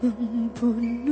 Sampai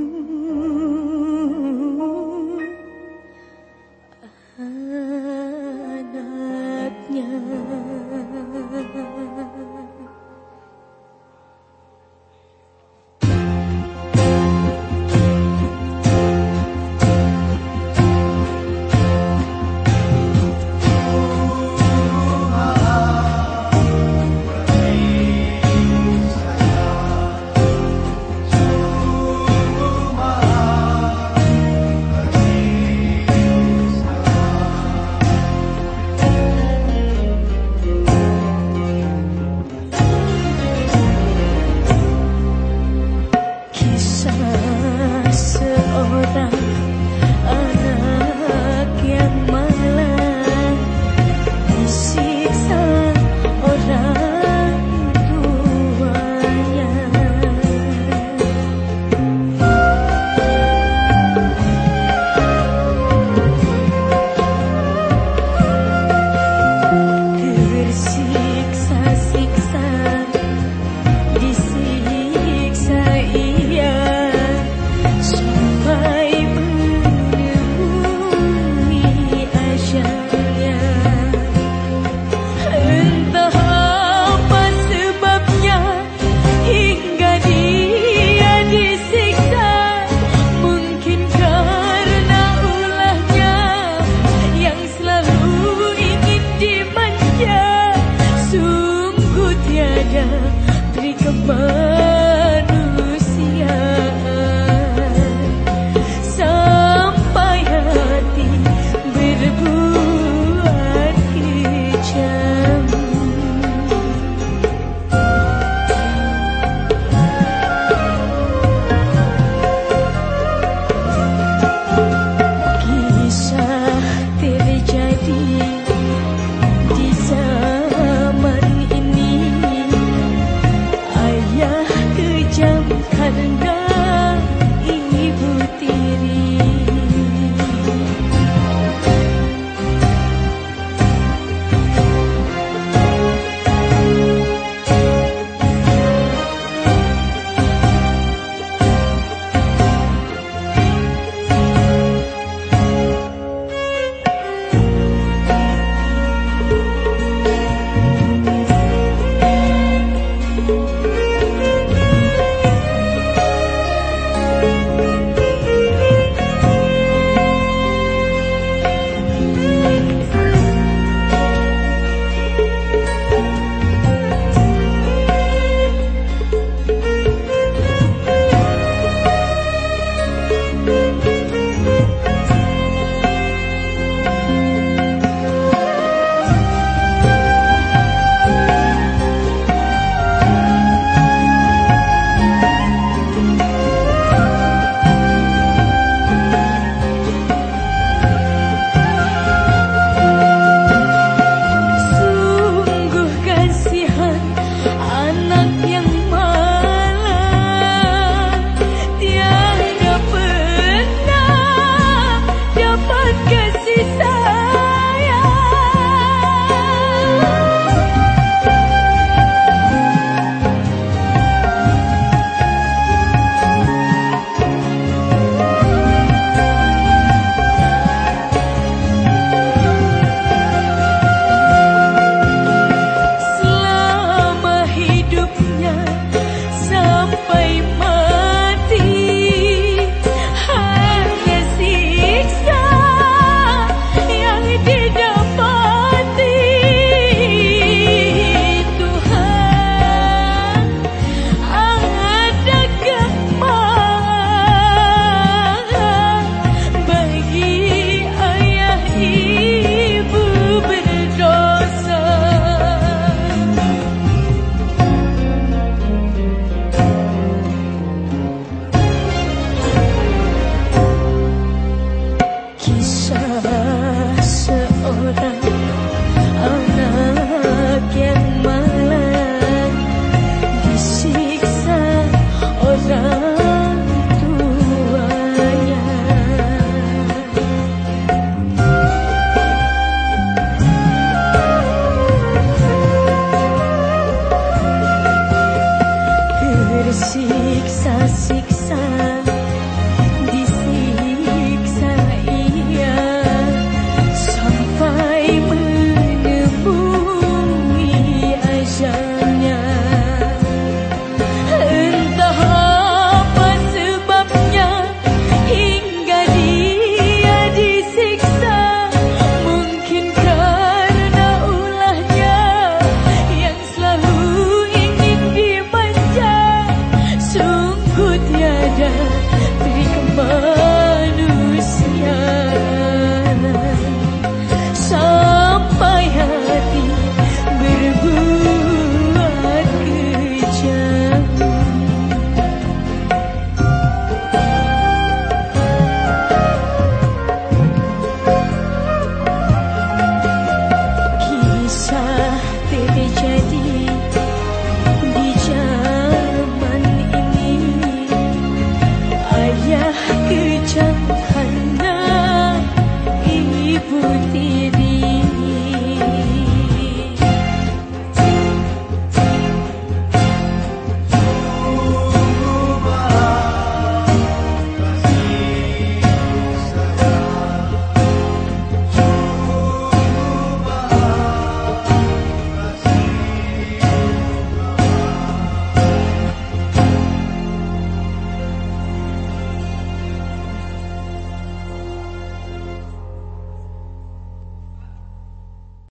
ku tiada